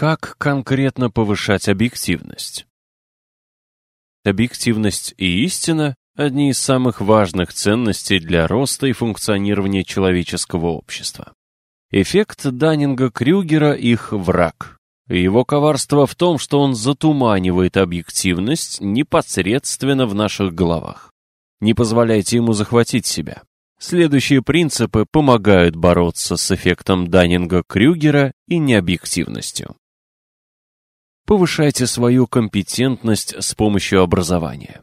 Как конкретно повышать объективность? Объективность и истина – одни из самых важных ценностей для роста и функционирования человеческого общества. Эффект Даннинга-Крюгера – их враг. Его коварство в том, что он затуманивает объективность непосредственно в наших головах. Не позволяйте ему захватить себя. Следующие принципы помогают бороться с эффектом Даннинга-Крюгера и необъективностью. Повышайте свою компетентность с помощью образования.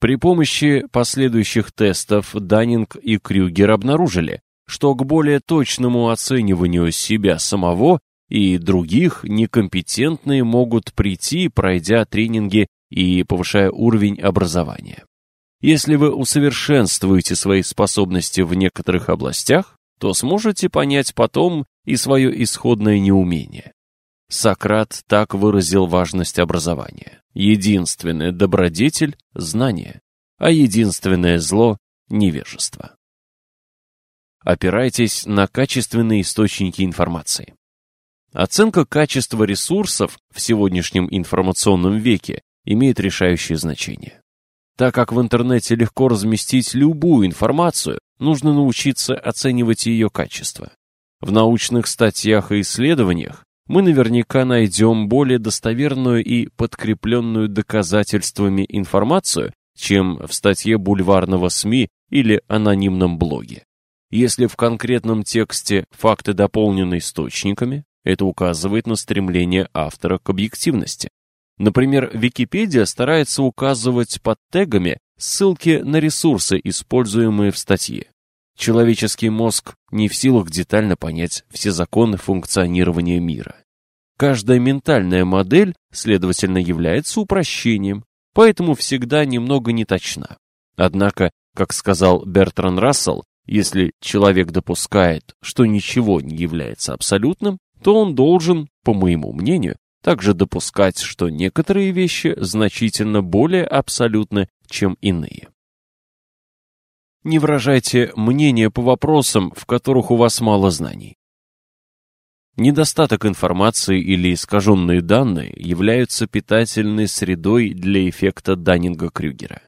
При помощи последующих тестов Даннинг и Крюгер обнаружили, что к более точному оцениванию себя самого и других некомпетентные могут прийти, пройдя тренинги и повышая уровень образования. Если вы усовершенствуете свои способности в некоторых областях, то сможете понять потом и свое исходное неумение. Сократ так выразил важность образования. Единственный добродетель – знание, а единственное зло – невежество. Опирайтесь на качественные источники информации. Оценка качества ресурсов в сегодняшнем информационном веке имеет решающее значение. Так как в интернете легко разместить любую информацию, нужно научиться оценивать ее качество. В научных статьях и исследованиях мы наверняка найдем более достоверную и подкрепленную доказательствами информацию, чем в статье бульварного СМИ или анонимном блоге. Если в конкретном тексте факты дополнены источниками, это указывает на стремление автора к объективности. Например, Википедия старается указывать под тегами ссылки на ресурсы, используемые в статье. Человеческий мозг не в силах детально понять все законы функционирования мира. Каждая ментальная модель, следовательно, является упрощением, поэтому всегда немного неточна. Однако, как сказал Бертран Рассел, если человек допускает, что ничего не является абсолютным, то он должен, по моему мнению, также допускать, что некоторые вещи значительно более абсолютны, чем иные. Не выражайте мнение по вопросам, в которых у вас мало знаний. Недостаток информации или искаженные данные являются питательной средой для эффекта Даннинга-Крюгера.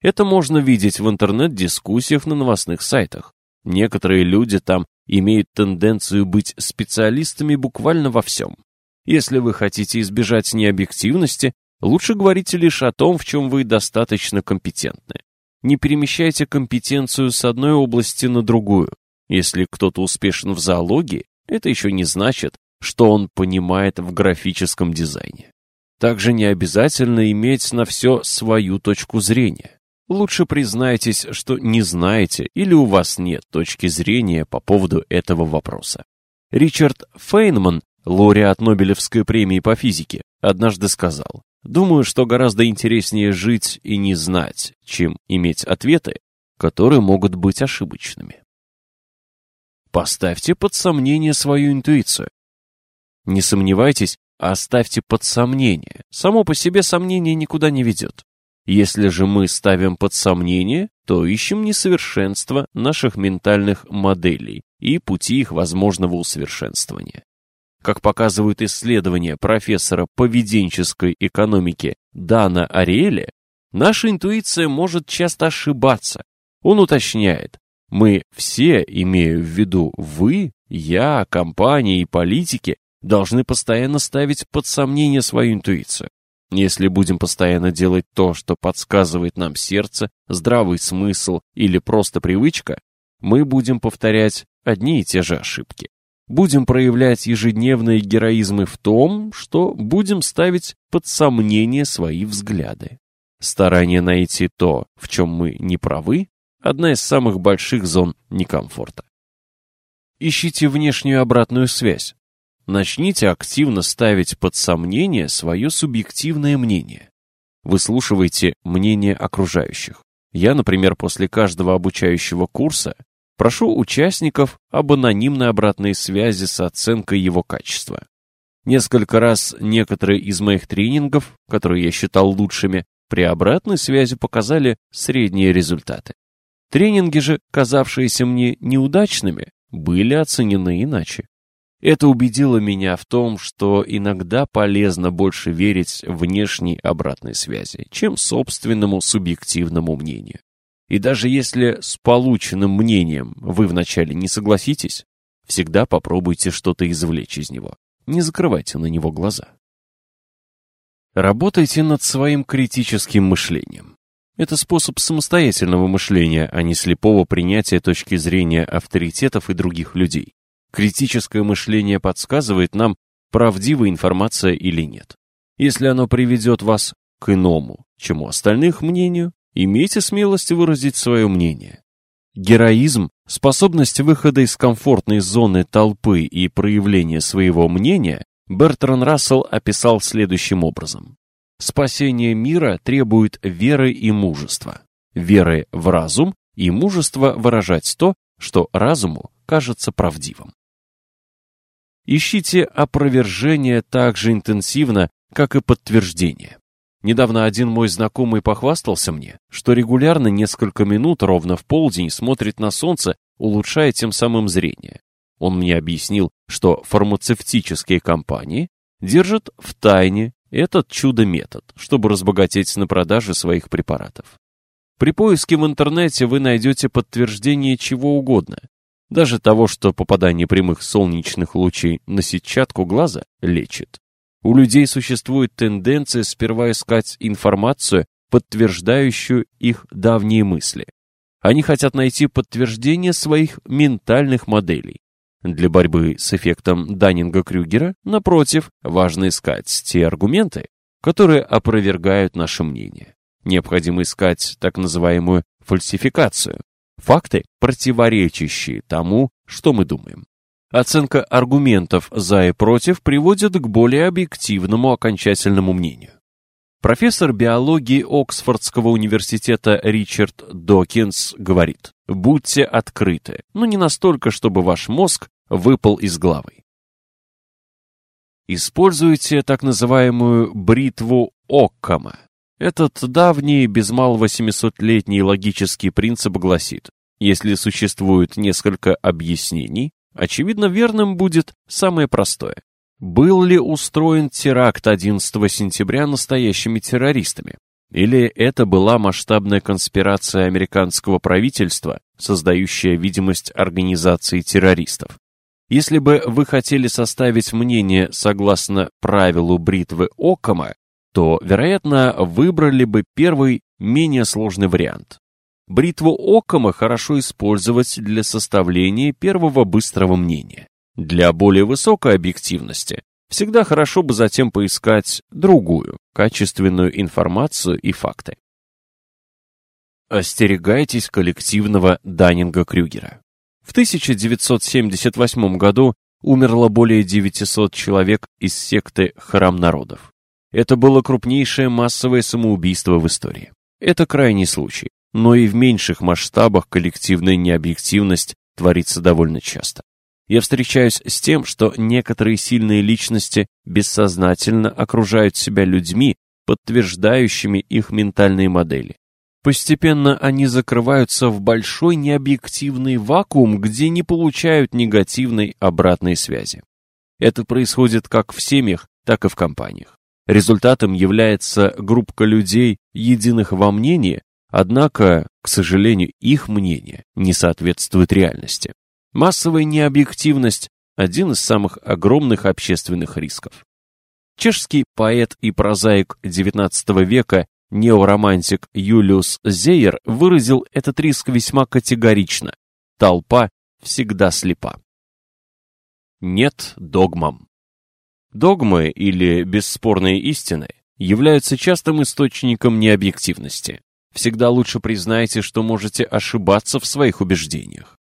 Это можно видеть в интернет-дискуссиях на новостных сайтах. Некоторые люди там имеют тенденцию быть специалистами буквально во всем. Если вы хотите избежать необъективности, лучше говорите лишь о том, в чем вы достаточно компетентны. Не перемещайте компетенцию с одной области на другую. Если кто-то успешен в зоологии, это еще не значит, что он понимает в графическом дизайне. Также не обязательно иметь на все свою точку зрения. Лучше признайтесь, что не знаете или у вас нет точки зрения по поводу этого вопроса. Ричард Фейнман, лауреат Нобелевской премии по физике, однажды сказал, «Думаю, что гораздо интереснее жить и не знать, чем иметь ответы, которые могут быть ошибочными». Поставьте под сомнение свою интуицию. Не сомневайтесь, а оставьте под сомнение. Само по себе сомнение никуда не ведет. Если же мы ставим под сомнение, то ищем несовершенство наших ментальных моделей и пути их возможного усовершенствования. Как показывают исследования профессора поведенческой экономики Дана Ариэля, наша интуиция может часто ошибаться. Он уточняет, мы все, имею в виду вы, я, компания и политики, должны постоянно ставить под сомнение свою интуицию. Если будем постоянно делать то, что подсказывает нам сердце, здравый смысл или просто привычка, мы будем повторять одни и те же ошибки. Будем проявлять ежедневные героизмы в том, что будем ставить под сомнение свои взгляды. Старание найти то, в чем мы не правы, одна из самых больших зон некомфорта. Ищите внешнюю обратную связь. Начните активно ставить под сомнение свое субъективное мнение. Выслушивайте мнение окружающих. Я, например, после каждого обучающего курса прошу участников об анонимной обратной связи с оценкой его качества. Несколько раз некоторые из моих тренингов, которые я считал лучшими, при обратной связи показали средние результаты. Тренинги же, казавшиеся мне неудачными, были оценены иначе. Это убедило меня в том, что иногда полезно больше верить внешней обратной связи, чем собственному субъективному мнению. И даже если с полученным мнением вы вначале не согласитесь, всегда попробуйте что-то извлечь из него. Не закрывайте на него глаза. Работайте над своим критическим мышлением. Это способ самостоятельного мышления, а не слепого принятия точки зрения авторитетов и других людей. Критическое мышление подсказывает нам, правдива информация или нет. Если оно приведет вас к иному, чему остальных мнению, имейте смелость выразить свое мнение. Героизм, способность выхода из комфортной зоны толпы и проявления своего мнения Бертран Рассел описал следующим образом. Спасение мира требует веры и мужества. Веры в разум и мужества выражать то, что разуму кажется правдивым. Ищите опровержение так же интенсивно, как и подтверждение. Недавно один мой знакомый похвастался мне, что регулярно несколько минут ровно в полдень смотрит на солнце, улучшая тем самым зрение. Он мне объяснил, что фармацевтические компании держат в тайне этот чудо-метод, чтобы разбогатеть на продаже своих препаратов. При поиске в интернете вы найдете подтверждение чего угодно, даже того, что попадание прямых солнечных лучей на сетчатку глаза лечит. У людей существует тенденция сперва искать информацию, подтверждающую их давние мысли. Они хотят найти подтверждение своих ментальных моделей. Для борьбы с эффектом Даннинга-Крюгера, напротив, важно искать те аргументы, которые опровергают наше мнение. Необходимо искать так называемую фальсификацию, факты, противоречащие тому, что мы думаем. Оценка аргументов «за» и «против» приводит к более объективному окончательному мнению. Профессор биологии Оксфордского университета Ричард Докинс говорит, будьте открыты, но не настолько, чтобы ваш мозг выпал из главы. Используйте так называемую бритву Оккама. Этот давний, без малого 700-летний логический принцип гласит, если существует несколько объяснений, очевидно верным будет самое простое. Был ли устроен теракт 11 сентября настоящими террористами? Или это была масштабная конспирация американского правительства, создающая видимость организации террористов? Если бы вы хотели составить мнение согласно правилу бритвы Оккама, то, вероятно, выбрали бы первый, менее сложный вариант. Бритву Оккама хорошо использовать для составления первого быстрого мнения. Для более высокой объективности всегда хорошо бы затем поискать другую, качественную информацию и факты. Остерегайтесь коллективного Даннинга-Крюгера. В 1978 году умерло более 900 человек из секты «Храм народов». Это было крупнейшее массовое самоубийство в истории. Это крайний случай, но и в меньших масштабах коллективная необъективность творится довольно часто. Я встречаюсь с тем, что некоторые сильные личности бессознательно окружают себя людьми, подтверждающими их ментальные модели. Постепенно они закрываются в большой необъективный вакуум, где не получают негативной обратной связи. Это происходит как в семьях, так и в компаниях. Результатом является группа людей, единых во мнении, однако, к сожалению, их мнение не соответствует реальности. Массовая необъективность – один из самых огромных общественных рисков. Чешский поэт и прозаик XIX века Неоромантик Юлиус Зейер выразил этот риск весьма категорично. Толпа всегда слепа. Нет догмам. Догмы или бесспорные истины являются частым источником необъективности. Всегда лучше признайте, что можете ошибаться в своих убеждениях.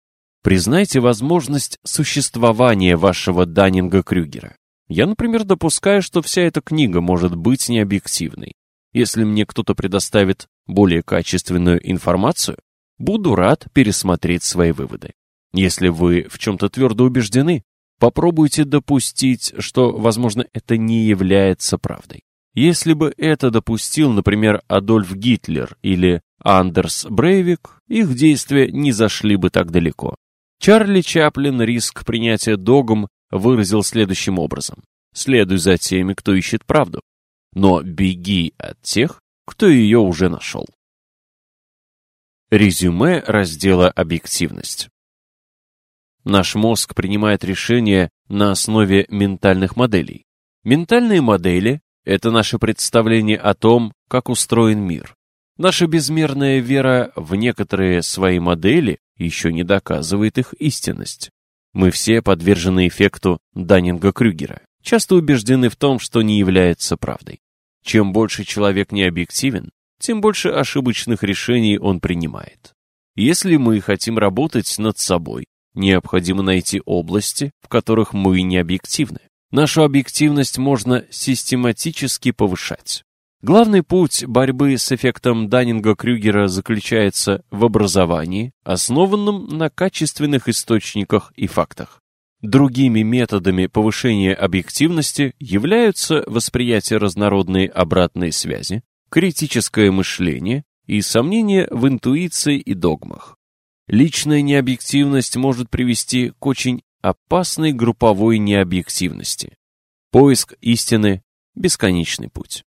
Признайте возможность существования вашего Даннинга-Крюгера. Я, например, допускаю, что вся эта книга может быть необъективной. Если мне кто-то предоставит более качественную информацию, буду рад пересмотреть свои выводы. Если вы в чем-то твердо убеждены, попробуйте допустить, что, возможно, это не является правдой. Если бы это допустил, например, Адольф Гитлер или Андерс Брейвик, их действия не зашли бы так далеко. Чарли Чаплин риск принятия догм выразил следующим образом. Следуй за теми, кто ищет правду, но беги от тех, кто ее уже нашел. Резюме раздела «Объективность». Наш мозг принимает решения на основе ментальных моделей. Ментальные модели – это наше представление о том, как устроен мир. Наша безмерная вера в некоторые свои модели еще не доказывает их истинность. Мы все подвержены эффекту Даннинга-Крюгера, часто убеждены в том, что не является правдой. Чем больше человек не объективен, тем больше ошибочных решений он принимает. Если мы хотим работать над собой, необходимо найти области, в которых мы не объективны. Нашу объективность можно систематически повышать. Главный путь борьбы с эффектом Даннинга-Крюгера заключается в образовании, основанном на качественных источниках и фактах. Другими методами повышения объективности являются восприятие разнородной обратной связи, критическое мышление и сомнения в интуиции и догмах. Личная необъективность может привести к очень опасной групповой необъективности. Поиск истины – бесконечный путь.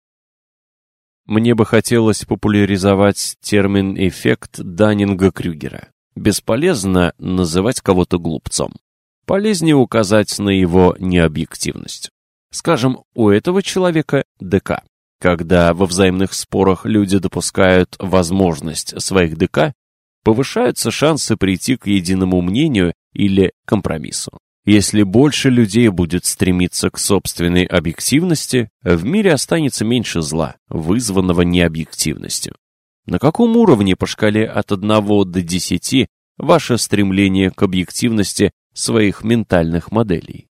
Мне бы хотелось популяризовать термин «эффект Даннинга-Крюгера». Бесполезно называть кого-то глупцом полезнее указать на его необъективность. Скажем, у этого человека ДК. Когда во взаимных спорах люди допускают возможность своих ДК, повышаются шансы прийти к единому мнению или компромиссу. Если больше людей будет стремиться к собственной объективности, в мире останется меньше зла, вызванного необъективностью. На каком уровне по шкале от 1 до 10 ваше стремление к объективности своих ментальных моделей.